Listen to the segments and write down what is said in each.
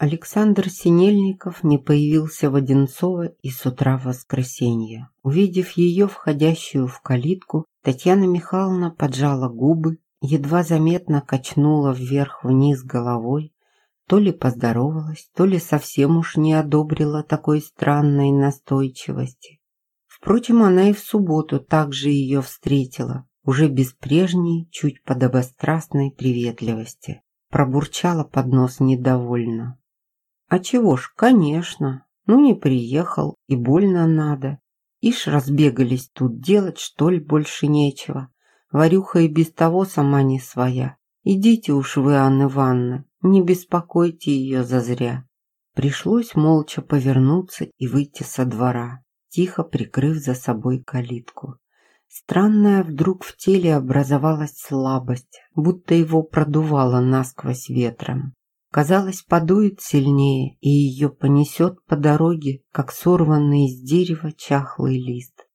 Александр Синельников не появился в Одинцово и с утра в воскресенье. Увидев ее, входящую в калитку, Татьяна Михайловна поджала губы, едва заметно качнула вверх-вниз головой, то ли поздоровалась, то ли совсем уж не одобрила такой странной настойчивости. Впрочем, она и в субботу также ее встретила, уже без прежней, чуть подобострастной приветливости. Пробурчала под нос недовольно. А чего ж, конечно. Ну не приехал, и больно надо. Ишь разбегались тут, делать что ли больше нечего. Варюха и без того сама не своя. Идите уж вы, Анна Ивановна, не беспокойте ее зазря. Пришлось молча повернуться и выйти со двора, тихо прикрыв за собой калитку. Странная вдруг в теле образовалась слабость, будто его продувало насквозь ветром. Казалось, подует сильнее, и ее понесет по дороге, как сорванный из дерева чахлый лист.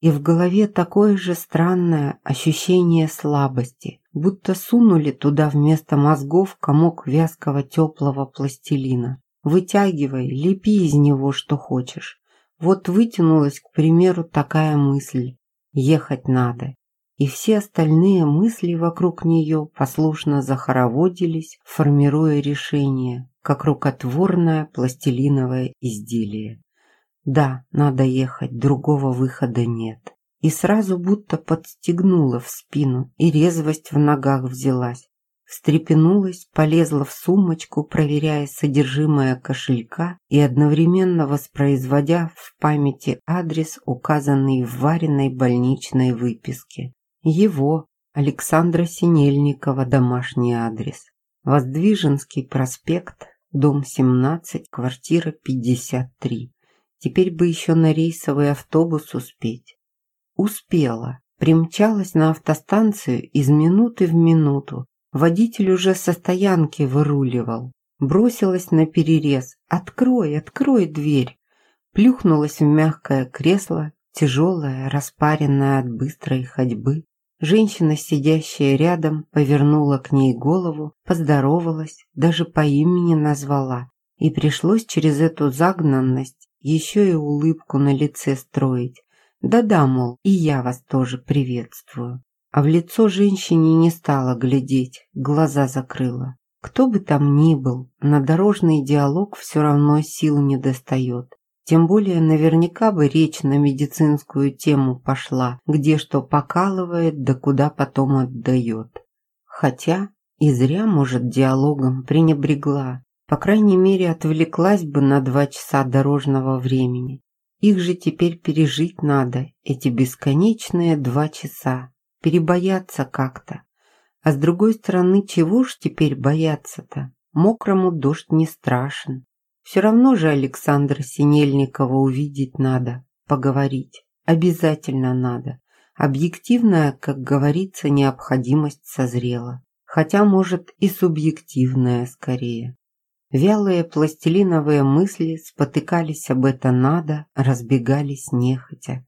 И в голове такое же странное ощущение слабости, будто сунули туда вместо мозгов комок вязкого теплого пластилина. Вытягивай, лепи из него что хочешь. Вот вытянулась, к примеру, такая мысль. Ехать надо и все остальные мысли вокруг нее послушно захороводились, формируя решение, как рукотворное пластилиновое изделие. Да, надо ехать, другого выхода нет. И сразу будто подстегнула в спину, и резвость в ногах взялась. Встрепенулась, полезла в сумочку, проверяя содержимое кошелька и одновременно воспроизводя в памяти адрес, указанный в вареной больничной выписке. Его, Александра Синельникова, домашний адрес. Воздвиженский проспект, дом 17, квартира 53. Теперь бы еще на рейсовый автобус успеть. Успела. Примчалась на автостанцию из минуты в минуту. Водитель уже со стоянки выруливал. Бросилась на перерез. «Открой, открой дверь!» Плюхнулась в мягкое кресло, тяжелое, распаренное от быстрой ходьбы. Женщина, сидящая рядом, повернула к ней голову, поздоровалась, даже по имени назвала. И пришлось через эту загнанность еще и улыбку на лице строить. Да-да, мол, и я вас тоже приветствую. А в лицо женщине не стала глядеть, глаза закрыла. Кто бы там ни был, на дорожный диалог все равно сил не достает. Тем более наверняка бы речь на медицинскую тему пошла, где что покалывает, да куда потом отдает. Хотя и зря, может, диалогом пренебрегла. По крайней мере, отвлеклась бы на два часа дорожного времени. Их же теперь пережить надо, эти бесконечные два часа. Перебояться как-то. А с другой стороны, чего ж теперь бояться-то? Мокрому дождь не страшен. Все равно же Александра Синельникова увидеть надо, поговорить. Обязательно надо. Объективная, как говорится, необходимость созрела. Хотя, может, и субъективная скорее. Вялые пластилиновые мысли спотыкались об это надо, разбегались нехотя.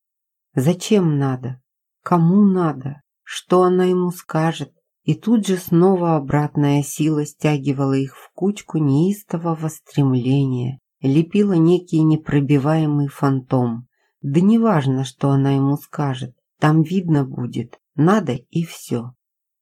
Зачем надо? Кому надо? Что она ему скажет? И тут же снова обратная сила стягивала их в кучку неистового стремления, лепила некий непробиваемый фантом. Да неважно, что она ему скажет, там видно будет, надо и все.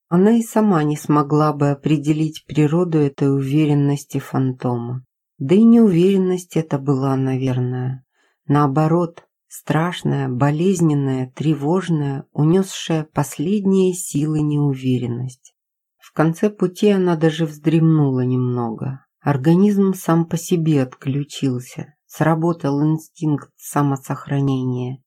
Она и сама не смогла бы определить природу этой уверенности фантома. Да и неуверенность это была, наверное. Наоборот, страшная, болезненная, тревожная, унесшая последние силы неуверенность. В конце пути она даже вздремнула немного. Организм сам по себе отключился, сработал инстинкт самосохранения.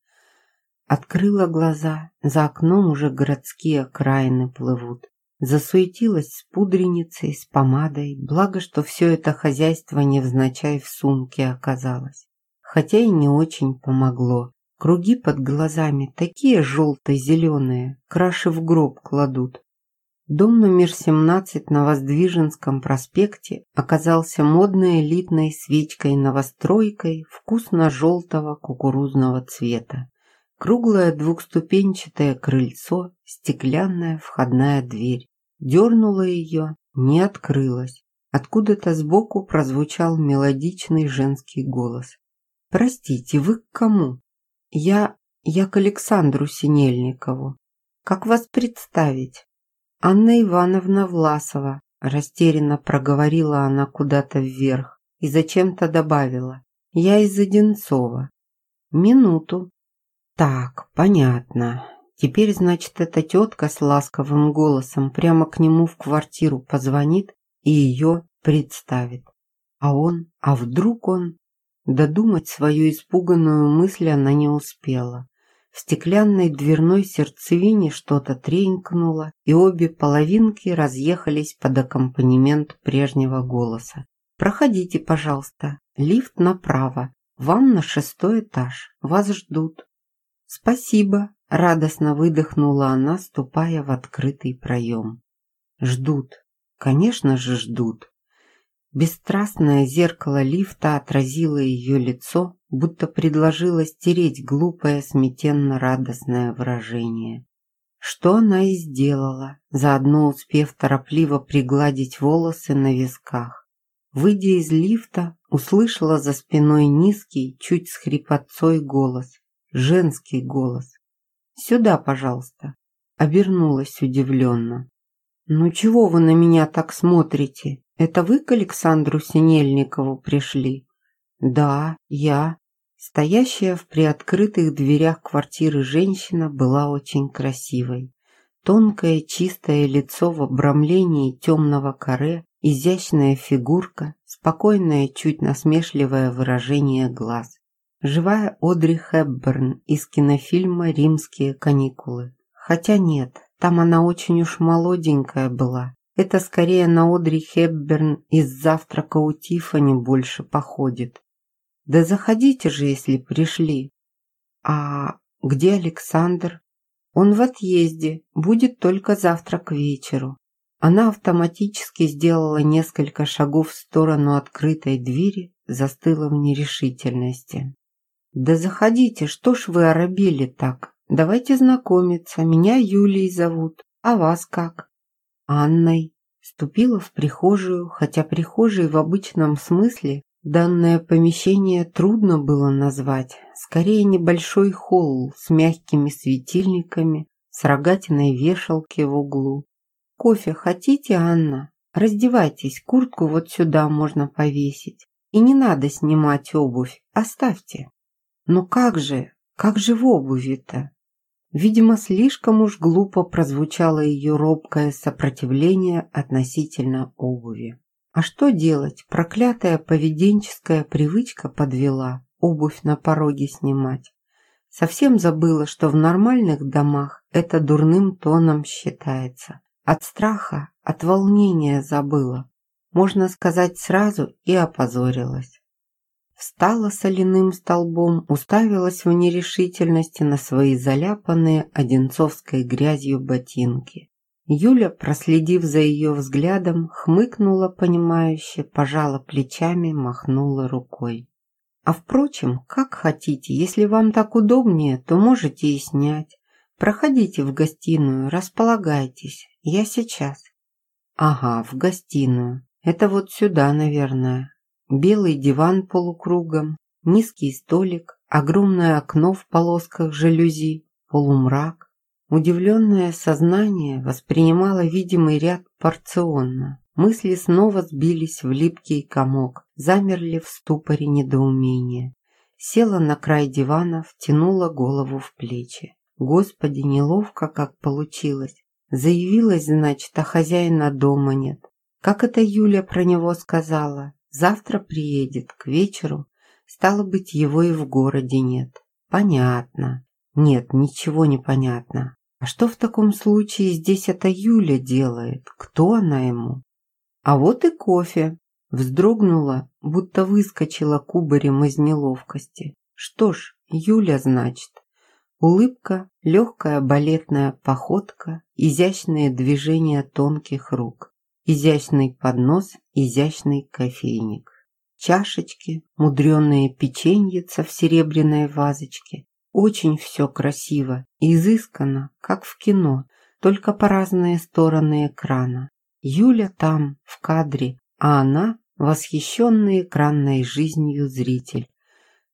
Открыла глаза, за окном уже городские окраины плывут. Засуетилась с пудреницей, с помадой, благо, что все это хозяйство невзначай в сумке оказалось хотя и не очень помогло. Круги под глазами такие желто-зеленые, краши в гроб кладут. Дом номер 17 на Воздвиженском проспекте оказался модной элитной свечкой-новостройкой вкусно-желтого кукурузного цвета. Круглое двухступенчатое крыльцо, стеклянная входная дверь. Дернула ее, не открылась. Откуда-то сбоку прозвучал мелодичный женский голос. «Простите, вы к кому?» «Я... я к Александру Синельникову. Как вас представить?» «Анна Ивановна Власова», растерянно проговорила она куда-то вверх и зачем-то добавила. «Я из Одинцова». «Минуту». «Так, понятно. Теперь, значит, эта тетка с ласковым голосом прямо к нему в квартиру позвонит и ее представит. А он, а вдруг он... Додумать свою испуганную мысль она не успела. В стеклянной дверной сердцевине что-то тренькнуло, и обе половинки разъехались под аккомпанемент прежнего голоса. «Проходите, пожалуйста. Лифт направо. Вам на шестой этаж. Вас ждут». «Спасибо», – радостно выдохнула она, ступая в открытый проем. «Ждут. Конечно же, ждут. Бесстрастное зеркало лифта отразило ее лицо, будто предложило стереть глупое, сметенно-радостное выражение. Что она и сделала, заодно успев торопливо пригладить волосы на висках. Выйдя из лифта, услышала за спиной низкий, чуть с хрипотцой голос. Женский голос. «Сюда, пожалуйста». Обернулась удивленно. «Ну чего вы на меня так смотрите? Это вы к Александру Синельникову пришли?» «Да, я». Стоящая в приоткрытых дверях квартиры женщина была очень красивой. Тонкое чистое лицо в обрамлении темного каре, изящная фигурка, спокойное, чуть насмешливое выражение глаз. Живая Одри Хепберн из кинофильма «Римские каникулы». Хотя нет, там она очень уж молоденькая была. Это скорее на Одри Хепберн из «Завтрака у Тиффани» больше походит. Да заходите же, если пришли. А где Александр? Он в отъезде, будет только завтра к вечеру. Она автоматически сделала несколько шагов в сторону открытой двери, застыла в нерешительности. «Да заходите, что ж вы оробели так?» Давайте знакомиться. Меня Юлией зовут. А вас как? Анной. Ступила в прихожую, хотя прихожей в обычном смысле данное помещение трудно было назвать. Скорее небольшой холл с мягкими светильниками, с рогатиной вешалки в углу. Кофе хотите, Анна? Раздевайтесь, куртку вот сюда можно повесить. И не надо снимать обувь, оставьте. Но как же, как же в обуви-то? Видимо, слишком уж глупо прозвучало ее робкое сопротивление относительно обуви. А что делать? Проклятая поведенческая привычка подвела обувь на пороге снимать. Совсем забыла, что в нормальных домах это дурным тоном считается. От страха, от волнения забыла. Можно сказать сразу и опозорилась встала соляным столбом, уставилась в нерешительности на свои заляпанные одинцовской грязью ботинки. Юля, проследив за ее взглядом, хмыкнула понимающе, пожала плечами, махнула рукой. А впрочем, как хотите, если вам так удобнее, то можете и снять. Проходите в гостиную, располагайтесь, я сейчас. Ага, в гостиную. Это вот сюда, наверное. Белый диван полукругом, низкий столик, огромное окно в полосках жалюзи, полумрак. Удивленное сознание воспринимало видимый ряд порционно. Мысли снова сбились в липкий комок, замерли в ступоре недоумения. Села на край дивана, втянула голову в плечи. Господи, неловко как получилось. Заявилась, значит, а хозяина дома нет. Как это Юля про него сказала? Завтра приедет, к вечеру. Стало быть, его и в городе нет. Понятно. Нет, ничего не понятно. А что в таком случае здесь эта Юля делает? Кто она ему? А вот и кофе. Вздрогнула, будто выскочила кубарем из неловкости. Что ж, Юля, значит. Улыбка, легкая балетная походка, изящные движения тонких рук. Изящный поднос, изящный кофейник. Чашечки, мудреные печеньица в серебряной вазочке. Очень все красиво, изысканно, как в кино, только по разные стороны экрана. Юля там, в кадре, а она – восхищенный экранной жизнью зритель.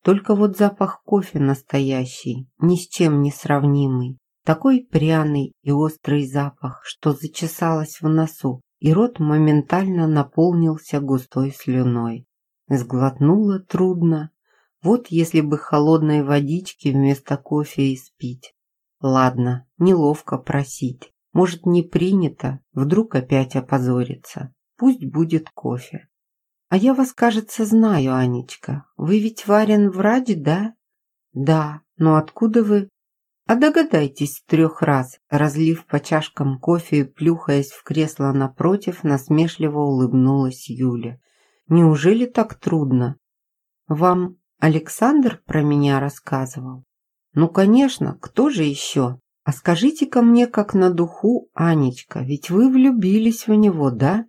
Только вот запах кофе настоящий, ни с чем не сравнимый. Такой пряный и острый запах, что зачесалось в носу, и рот моментально наполнился густой слюной. Сглотнула трудно. Вот если бы холодной водички вместо кофе испить. Ладно, неловко просить. Может, не принято, вдруг опять опозорится. Пусть будет кофе. А я вас, кажется, знаю, Анечка. Вы ведь Варен врач, да? Да, но откуда вы? А догадайтесь трех раз, разлив по чашкам кофе и плюхаясь в кресло напротив, насмешливо улыбнулась Юля. Неужели так трудно? Вам Александр про меня рассказывал? Ну, конечно, кто же еще? А скажите-ка мне, как на духу, Анечка, ведь вы влюбились в него, да?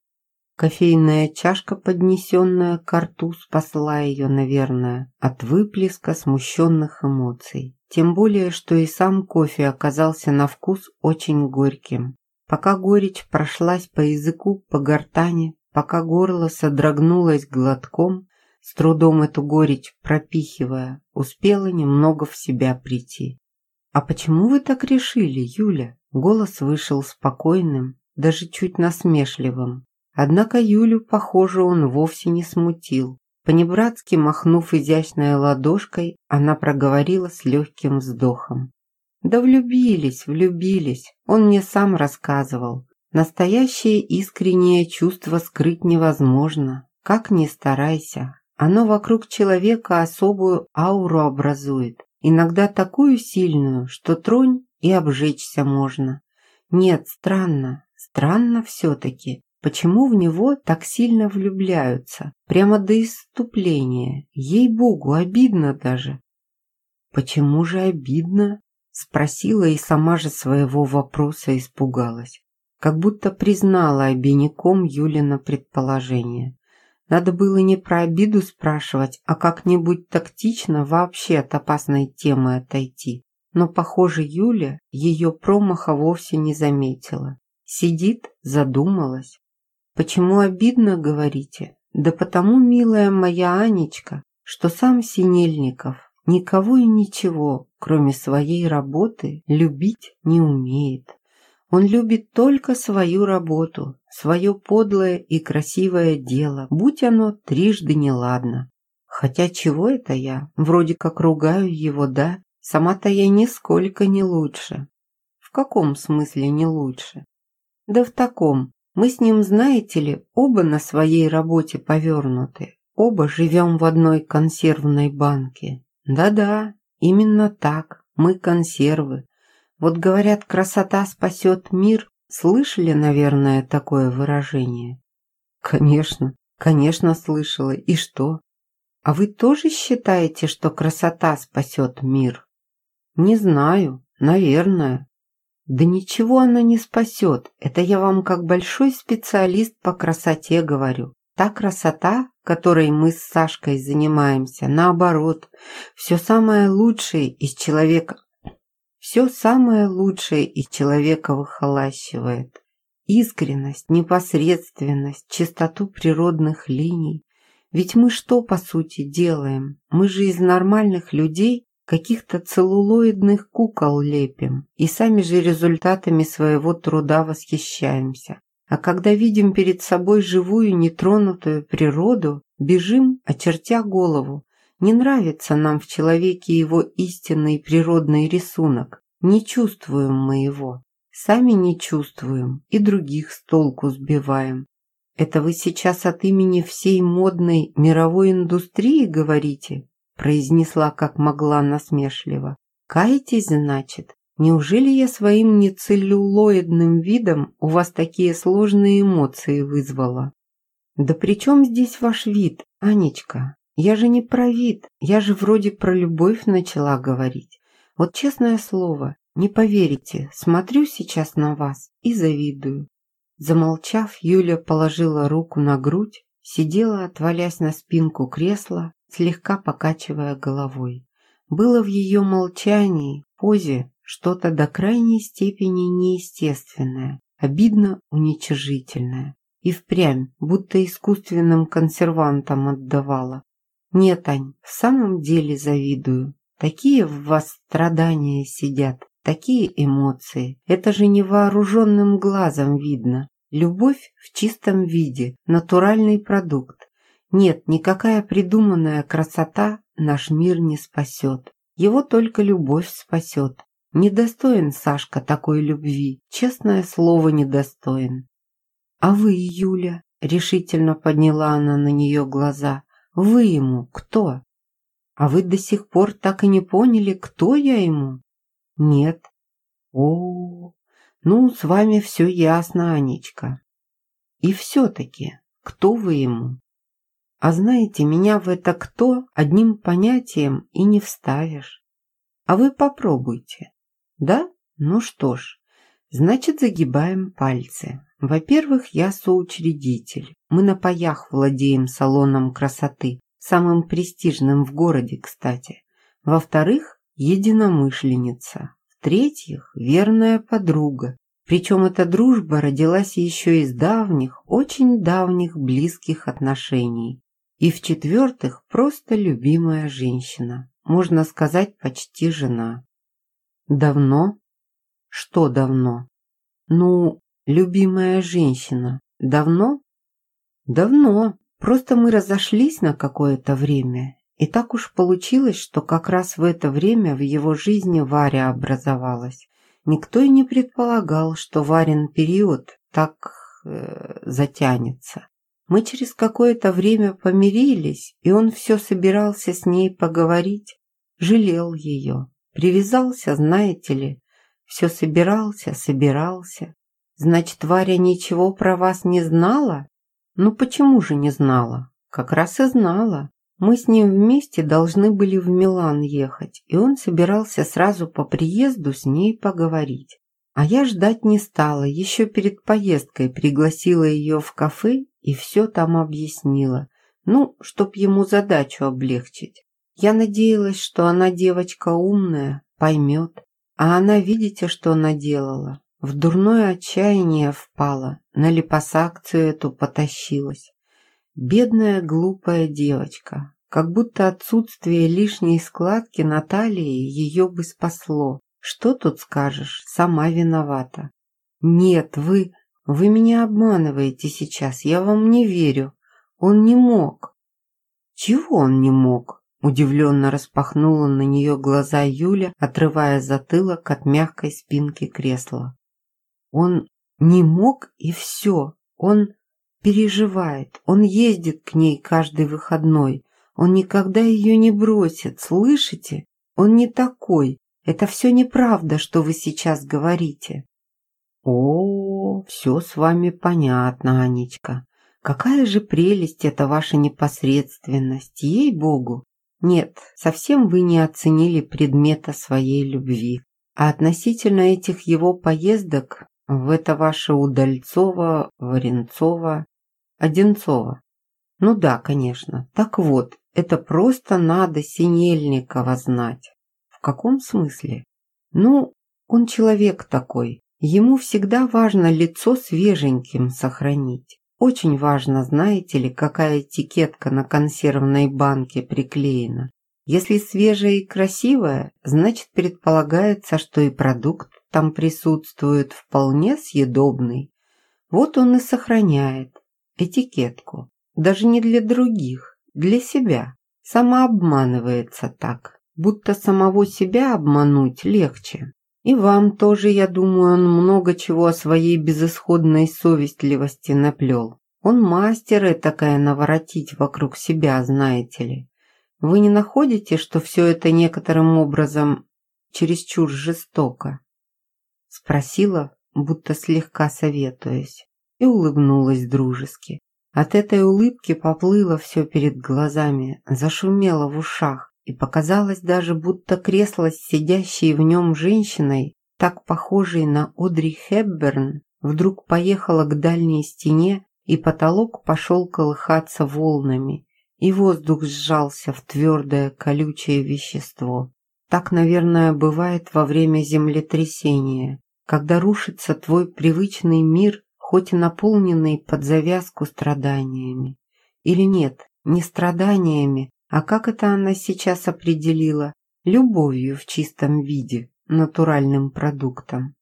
Кофейная чашка, поднесенная к рту, спасла ее, наверное, от выплеска смущенных эмоций. Тем более, что и сам кофе оказался на вкус очень горьким. Пока горечь прошлась по языку, по гортани, пока горло содрогнулось глотком, с трудом эту горечь пропихивая, успела немного в себя прийти. «А почему вы так решили, Юля?» Голос вышел спокойным, даже чуть насмешливым. Однако Юлю, похоже, он вовсе не смутил. Понебратски махнув изящной ладошкой, она проговорила с легким вздохом. «Да влюбились, влюбились, он мне сам рассказывал. Настоящее искреннее чувство скрыть невозможно, как ни старайся. Оно вокруг человека особую ауру образует, иногда такую сильную, что тронь и обжечься можно. Нет, странно, странно все-таки. Почему в него так сильно влюбляются? Прямо до исступления. Ей-богу, обидно даже. Почему же обидно? Спросила и сама же своего вопроса испугалась. Как будто признала обиняком Юлина предположение. Надо было не про обиду спрашивать, а как-нибудь тактично вообще от опасной темы отойти. Но, похоже, Юля ее промаха вовсе не заметила. Сидит, задумалась, Почему обидно, говорите? Да потому, милая моя Анечка, что сам Синельников никого и ничего, кроме своей работы, любить не умеет. Он любит только свою работу, свое подлое и красивое дело, будь оно трижды неладно. Хотя чего это я? Вроде как ругаю его, да? Сама-то я нисколько не лучше. В каком смысле не лучше? Да в таком, мы с ним, знаете ли, оба на своей работе повернуты. Оба живем в одной консервной банке. Да-да, именно так. Мы консервы. Вот говорят, красота спасет мир. Слышали, наверное, такое выражение? Конечно, конечно слышала. И что? А вы тоже считаете, что красота спасет мир? Не знаю, наверное. Да ничего она не спасет. Это я вам как большой специалист по красоте говорю. Та красота, которой мы с Сашкой занимаемся, наоборот, все самое лучшее из человека, все самое лучшее из человека выхолащивает. Искренность, непосредственность, чистоту природных линий. Ведь мы что, по сути, делаем? Мы же из нормальных людей каких-то целлулоидных кукол лепим и сами же результатами своего труда восхищаемся. А когда видим перед собой живую нетронутую природу, бежим, очертя голову. Не нравится нам в человеке его истинный природный рисунок. Не чувствуем мы его. Сами не чувствуем и других с толку сбиваем. Это вы сейчас от имени всей модной мировой индустрии говорите? Произнесла как могла насмешливо. «Каетесь, значит? Неужели я своим нецеллюлоидным видом у вас такие сложные эмоции вызвала?» «Да при чем здесь ваш вид, Анечка? Я же не про вид, я же вроде про любовь начала говорить. Вот честное слово, не поверите, смотрю сейчас на вас и завидую». Замолчав, Юля положила руку на грудь, сидела, отвалясь на спинку кресла, слегка покачивая головой. Было в ее молчании, позе, что-то до крайней степени неестественное, обидно уничижительное. И впрямь, будто искусственным консервантам отдавала. Нет, Ань, в самом деле завидую. Такие в вас страдания сидят, такие эмоции. Это же невооруженным глазом видно. Любовь в чистом виде, натуральный продукт. Нет, никакая придуманная красота наш мир не спасет. Его только любовь спасет. Недостоин Сашка такой любви, честное слово, недостоин. А вы, Юля, решительно подняла она на нее глаза, вы ему кто? А вы до сих пор так и не поняли, кто я ему? Нет. О, ну, с вами все ясно, Анечка. И все-таки, кто вы ему? А знаете, меня в это «кто» одним понятием и не вставишь. А вы попробуйте. Да? Ну что ж, значит, загибаем пальцы. Во-первых, я соучредитель. Мы на паях владеем салоном красоты, самым престижным в городе, кстати. Во-вторых, единомышленница. В-третьих, верная подруга. Причем эта дружба родилась еще из давних, очень давних близких отношений. И в-четвертых, просто любимая женщина. Можно сказать, почти жена. Давно? Что давно? Ну, любимая женщина. Давно? Давно. Просто мы разошлись на какое-то время. И так уж получилось, что как раз в это время в его жизни Варя образовалась. Никто и не предполагал, что Варин период так э, затянется. Мы через какое-то время помирились, и он все собирался с ней поговорить, жалел ее. Привязался, знаете ли, все собирался, собирался. Значит, Варя ничего про вас не знала? Ну почему же не знала? Как раз и знала. Мы с ним вместе должны были в Милан ехать, и он собирался сразу по приезду с ней поговорить. А я ждать не стала, еще перед поездкой пригласила ее в кафе и все там объяснила. Ну, чтоб ему задачу облегчить. Я надеялась, что она девочка умная, поймет. А она, видите, что наделала? В дурное отчаяние впала, на липосакцию эту потащилась. Бедная глупая девочка, как будто отсутствие лишней складки на талии ее бы спасло. Что тут скажешь, сама виновата. Нет, вы, вы меня обманываете сейчас, я вам не верю. Он не мог. Чего он не мог? Удивленно распахнула на нее глаза Юля, отрывая затылок от мягкой спинки кресла. Он не мог и все. Он переживает. Он ездит к ней каждый выходной. Он никогда ее не бросит, слышите? Он не такой. Это все неправда, что вы сейчас говорите. О, все с вами понятно, Анечка. Какая же прелесть это ваша непосредственность, ей-богу. Нет, совсем вы не оценили предмета своей любви. А относительно этих его поездок в это ваше Удальцово, Варенцово, Одинцово. Ну да, конечно. Так вот, это просто надо Синельникова знать. В каком смысле? Ну, он человек такой. Ему всегда важно лицо свеженьким сохранить. Очень важно, знаете ли, какая этикетка на консервной банке приклеена. Если свежая и красивая, значит предполагается, что и продукт там присутствует вполне съедобный. Вот он и сохраняет этикетку. Даже не для других, для себя. Самообманывается так будто самого себя обмануть легче. И вам тоже, я думаю, он много чего о своей безысходной совестливости наплел. Он мастер такая наворотить вокруг себя, знаете ли. Вы не находите, что все это некоторым образом чересчур жестоко? Спросила, будто слегка советуясь, и улыбнулась дружески. От этой улыбки поплыло все перед глазами, зашумело в ушах и показалось даже, будто кресло с сидящей в нем женщиной, так похожей на Одри Хепберн, вдруг поехало к дальней стене, и потолок пошел колыхаться волнами, и воздух сжался в твердое колючее вещество. Так, наверное, бывает во время землетрясения, когда рушится твой привычный мир, хоть и наполненный под завязку страданиями. Или нет, не страданиями, а как это она сейчас определила? Любовью в чистом виде, натуральным продуктом.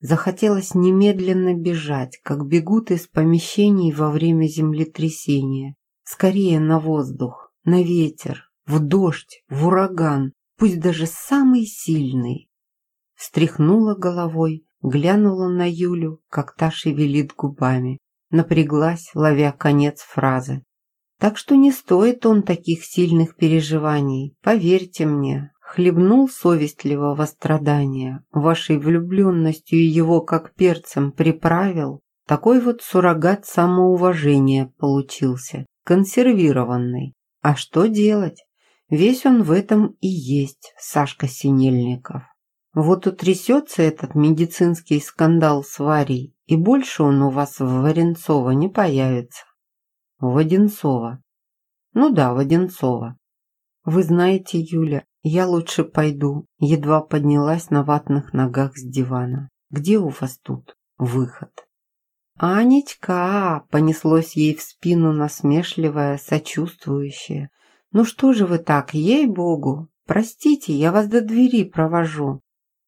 Захотелось немедленно бежать, как бегут из помещений во время землетрясения. Скорее на воздух, на ветер, в дождь, в ураган, пусть даже самый сильный. Встряхнула головой, глянула на Юлю, как та шевелит губами. Напряглась, ловя конец фразы. Так что не стоит он таких сильных переживаний, поверьте мне. Хлебнул совестливого страдания, вашей влюбленностью его как перцем приправил. Такой вот суррогат самоуважения получился, консервированный. А что делать? Весь он в этом и есть, Сашка Синельников. Вот утрясется этот медицинский скандал с Варей, и больше он у вас в Варенцово не появится. Воденцова. Ну да, Воденцова. Вы знаете, Юля, я лучше пойду. Едва поднялась на ватных ногах с дивана. Где у вас тут выход? «Анечка!» – понеслось ей в спину насмешливое, сочувствующее. «Ну что же вы так, ей-богу! Простите, я вас до двери провожу».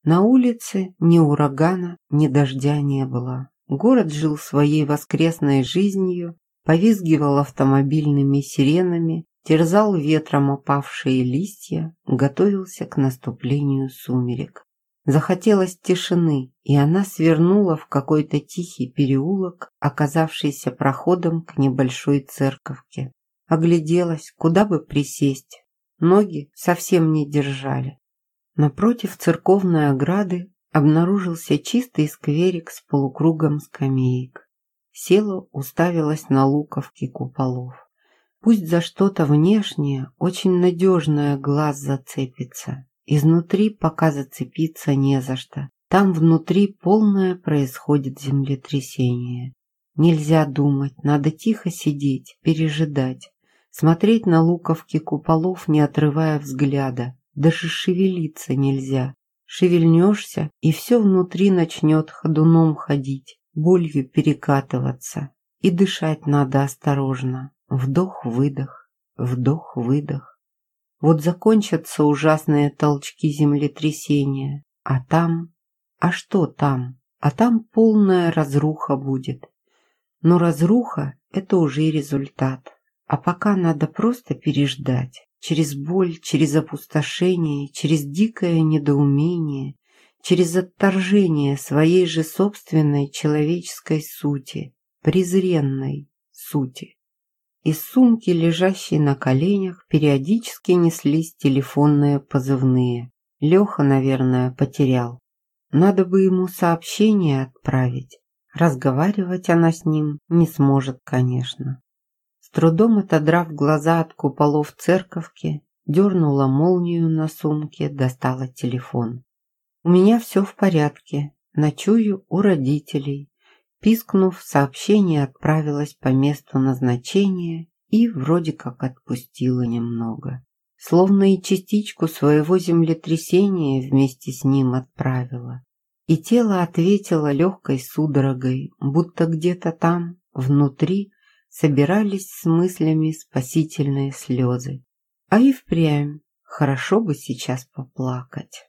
На улице ни урагана, ни дождя не было. Город жил своей воскресной жизнью, повизгивал автомобильными сиренами, терзал ветром опавшие листья, готовился к наступлению сумерек. Захотелось тишины, и она свернула в какой-то тихий переулок, оказавшийся проходом к небольшой церковке. Огляделась, куда бы присесть. Ноги совсем не держали. Напротив церковной ограды обнаружился чистый скверик с полукругом скамеек. Села, уставилась на луковки куполов. Пусть за что-то внешнее, очень надежное глаз зацепится. Изнутри пока зацепиться не за что. Там внутри полное происходит землетрясение. Нельзя думать, надо тихо сидеть, пережидать. Смотреть на луковки куполов, не отрывая взгляда. Даже шевелиться нельзя. Шевельнешься, и все внутри начнет ходуном ходить болью перекатываться. И дышать надо осторожно. Вдох-выдох, вдох-выдох. Вот закончатся ужасные толчки землетрясения, а там... А что там? А там полная разруха будет. Но разруха – это уже результат. А пока надо просто переждать. Через боль, через опустошение, через дикое недоумение, через отторжение своей же собственной человеческой сути, презренной сути. Из сумки, лежащей на коленях, периодически неслись телефонные позывные. Леха, наверное, потерял. Надо бы ему сообщение отправить. Разговаривать она с ним не сможет, конечно. С трудом отодрав глаза от куполов церковки, дернула молнию на сумке, достала телефон. У меня все в порядке. Ночую у родителей. Пискнув, сообщение отправилось по месту назначения и вроде как отпустило немного. Словно и частичку своего землетрясения вместе с ним отправила. И тело ответило легкой судорогой, будто где-то там, внутри, собирались с мыслями спасительные слезы. А и впрямь хорошо бы сейчас поплакать.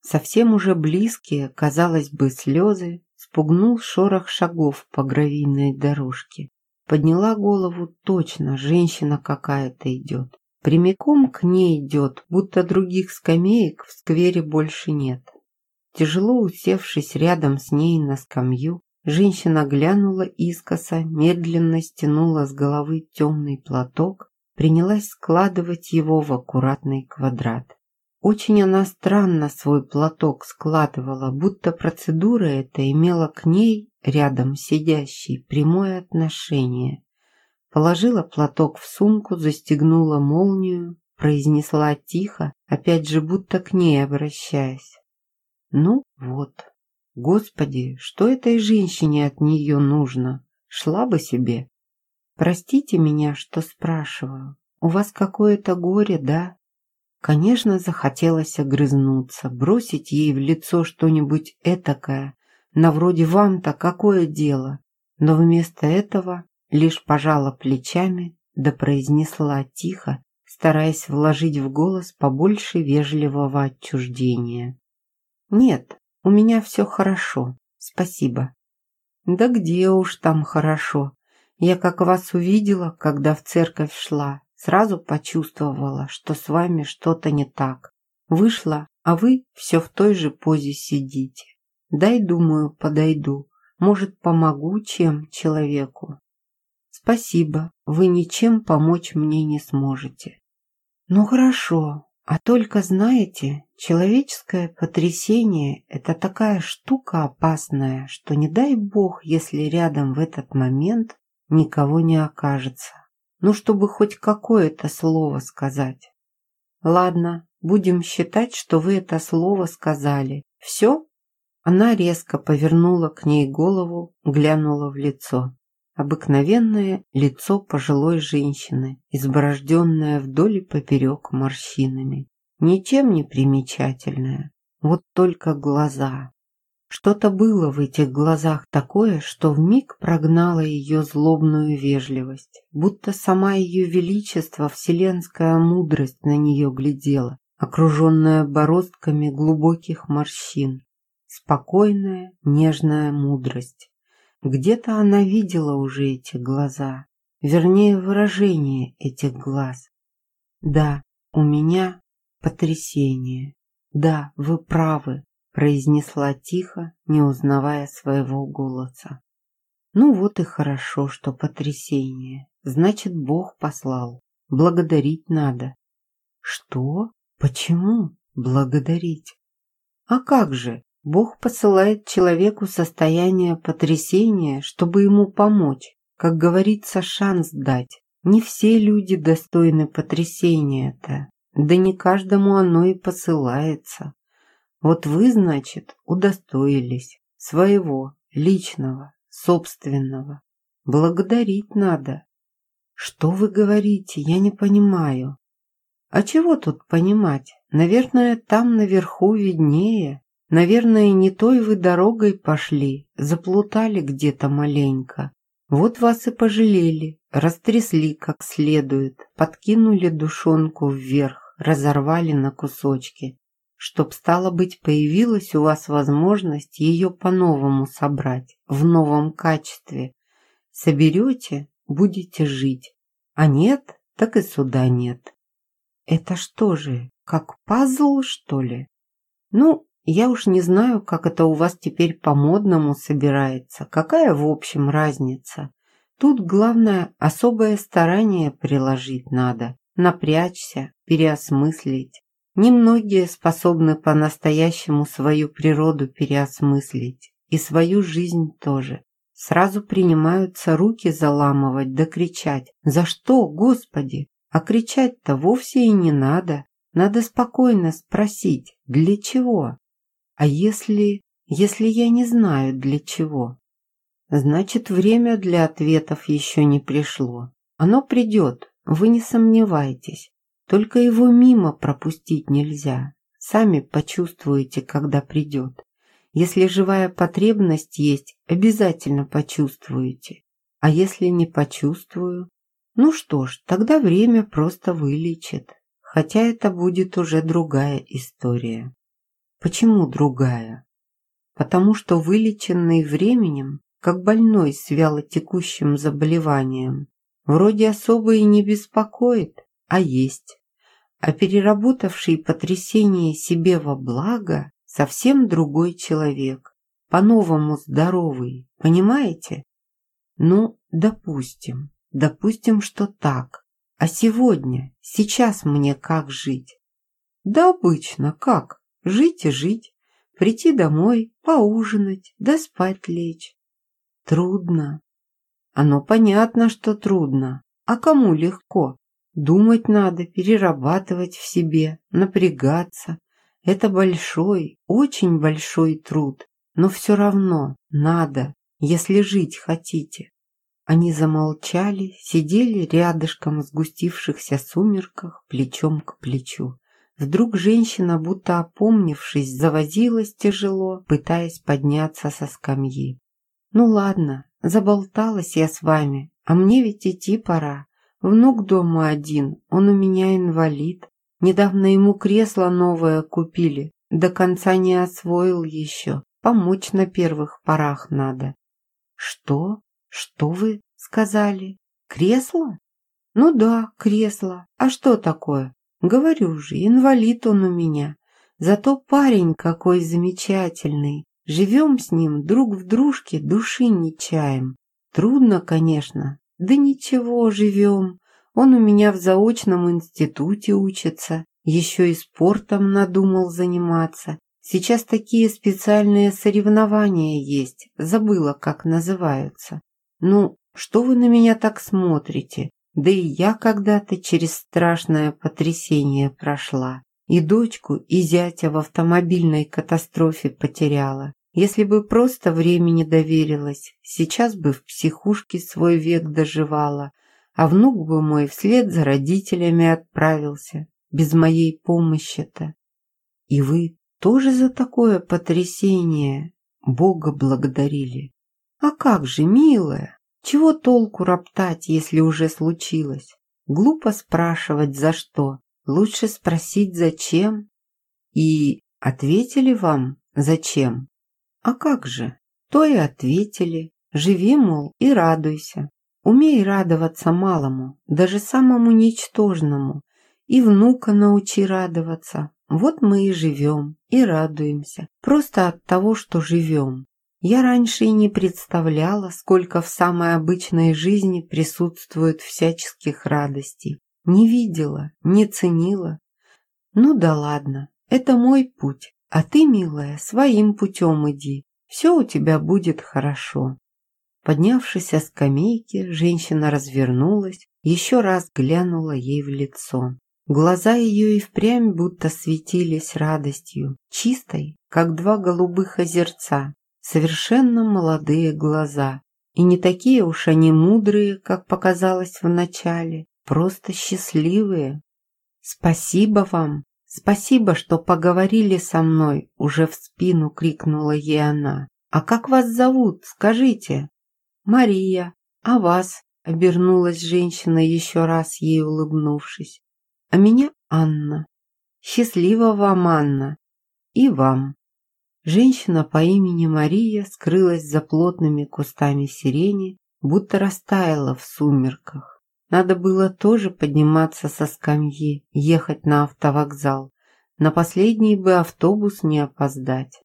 Совсем уже близкие, казалось бы, слезы спугнул шорох шагов по гравийной дорожке. Подняла голову точно, женщина какая-то идет. Прямиком к ней идет, будто других скамеек в сквере больше нет. Тяжело усевшись рядом с ней на скамью, женщина глянула искоса, медленно стянула с головы темный платок, принялась складывать его в аккуратный квадрат. Очень она странно свой платок складывала, будто процедура эта имела к ней, рядом сидящей, прямое отношение. Положила платок в сумку, застегнула молнию, произнесла тихо, опять же будто к ней обращаясь. Ну вот, господи, что этой женщине от нее нужно? Шла бы себе. Простите меня, что спрашиваю. У вас какое-то горе, да? Конечно, захотелось огрызнуться, бросить ей в лицо что-нибудь этакое, на вроде «вам-то какое дело?» но вместо этого лишь пожала плечами да произнесла тихо, стараясь вложить в голос побольше вежливого отчуждения. «Нет, у меня все хорошо, спасибо». «Да где уж там хорошо. Я как вас увидела, когда в церковь шла, сразу почувствовала, что с вами что-то не так. Вышла, а вы все в той же позе сидите. Дай, думаю, подойду. Может, помогу чем человеку? Спасибо, вы ничем помочь мне не сможете. Ну хорошо, а только знаете, человеческое потрясение – это такая штука опасная, что не дай бог, если рядом в этот момент никого не окажется. Ну, чтобы хоть какое-то слово сказать. Ладно, будем считать, что вы это слово сказали. Все? Она резко повернула к ней голову, глянула в лицо. Обыкновенное лицо пожилой женщины, изборожденное вдоль и поперек морщинами. Ничем не примечательное, вот только глаза. Что-то было в этих глазах такое, что вмиг прогнало ее злобную вежливость, будто сама ее величество, вселенская мудрость на нее глядела, окруженная бороздками глубоких морщин. Спокойная, нежная мудрость. Где-то она видела уже эти глаза, вернее, выражение этих глаз. Да, у меня потрясение. Да, вы правы, произнесла тихо, не узнавая своего голоса. Ну вот и хорошо, что потрясение. Значит, Бог послал. Благодарить надо. Что? Почему благодарить? А как же? Бог посылает человеку состояние потрясения, чтобы ему помочь, как говорится, шанс дать. Не все люди достойны потрясения-то, да не каждому оно и посылается. Вот вы, значит, удостоились своего, личного, собственного. Благодарить надо. Что вы говорите, я не понимаю. А чего тут понимать? Наверное, там наверху виднее. Наверное, не той вы дорогой пошли, заплутали где-то маленько. Вот вас и пожалели, растрясли как следует, подкинули душонку вверх, разорвали на кусочки, чтоб, стало быть, появилась у вас возможность ее по-новому собрать, в новом качестве. Соберете, будете жить, а нет, так и суда нет. Это что же, как пазл, что ли? Ну, я уж не знаю, как это у вас теперь по-модному собирается. Какая в общем разница? Тут главное особое старание приложить надо, напрячься, переосмыслить. Немногие способны по-настоящему свою природу переосмыслить, и свою жизнь тоже. Сразу принимаются руки заламывать да кричать. «За что, Господи?» А кричать-то вовсе и не надо. Надо спокойно спросить, для чего? А если... если я не знаю для чего? Значит, время для ответов еще не пришло. Оно придет, вы не сомневайтесь. Только его мимо пропустить нельзя. Сами почувствуете, когда придет. Если живая потребность есть, обязательно почувствуете. А если не почувствую? Ну что ж, тогда время просто вылечит. Хотя это будет уже другая история. Почему другая? Потому что вылеченный временем, как больной с вялотекущим заболеванием, вроде особо и не беспокоит, а есть. А переработавший потрясение себе во благо совсем другой человек, по-новому здоровый, понимаете? Ну, допустим, допустим, что так. А сегодня, сейчас мне как жить? Да обычно, как? Жить и жить, прийти домой, поужинать, да спать лечь. Трудно. Оно понятно, что трудно. А кому легко? Думать надо, перерабатывать в себе, напрягаться. Это большой, очень большой труд. Но все равно надо, если жить хотите. Они замолчали, сидели рядышком в сгустившихся сумерках, плечом к плечу. Вдруг женщина, будто опомнившись, завозилась тяжело, пытаясь подняться со скамьи. Ну ладно, заболталась я с вами, а мне ведь идти пора. Внук дома один, он у меня инвалид. Недавно ему кресло новое купили, до конца не освоил еще. Помочь на первых порах надо. Что? Что вы сказали? Кресло? Ну да, кресло. А что такое? Говорю же, инвалид он у меня. Зато парень какой замечательный. Живем с ним друг в дружке, души не чаем. Трудно, конечно. Да ничего, живем. Он у меня в заочном институте учится. Еще и спортом надумал заниматься. Сейчас такие специальные соревнования есть. Забыла, как называются. Ну, что вы на меня так смотрите? Да и я когда-то через страшное потрясение прошла. И дочку, и зятя в автомобильной катастрофе потеряла. Если бы просто времени доверилась, сейчас бы в психушке свой век доживала, а внук бы мой вслед за родителями отправился, без моей помощи-то. И вы тоже за такое потрясение Бога благодарили? А как же, милая, чего толку роптать, если уже случилось? Глупо спрашивать, за что. Лучше спросить, зачем. И ответили вам, зачем? А как же? То и ответили. Живи, мол, и радуйся. Умей радоваться малому, даже самому ничтожному. И внука научи радоваться. Вот мы и живем, и радуемся. Просто от того, что живем. Я раньше и не представляла, сколько в самой обычной жизни присутствует всяческих радостей. Не видела, не ценила. Ну да ладно, это мой путь. А ты, милая, своим путем иди. Все у тебя будет хорошо. Поднявшись со скамейки, женщина развернулась, еще раз глянула ей в лицо. Глаза ее и впрямь будто светились радостью, чистой, как два голубых озерца, совершенно молодые глаза. И не такие уж они мудрые, как показалось вначале, просто счастливые. «Спасибо вам!» «Спасибо, что поговорили со мной», — уже в спину крикнула ей она. «А как вас зовут? Скажите». «Мария. А вас?» — обернулась женщина еще раз ей улыбнувшись. «А меня Анна. Счастливо вам, Анна. И вам». Женщина по имени Мария скрылась за плотными кустами сирени, будто растаяла в сумерках. Надо было тоже подниматься со скамьи, ехать на автовокзал. На последний бы автобус не опоздать.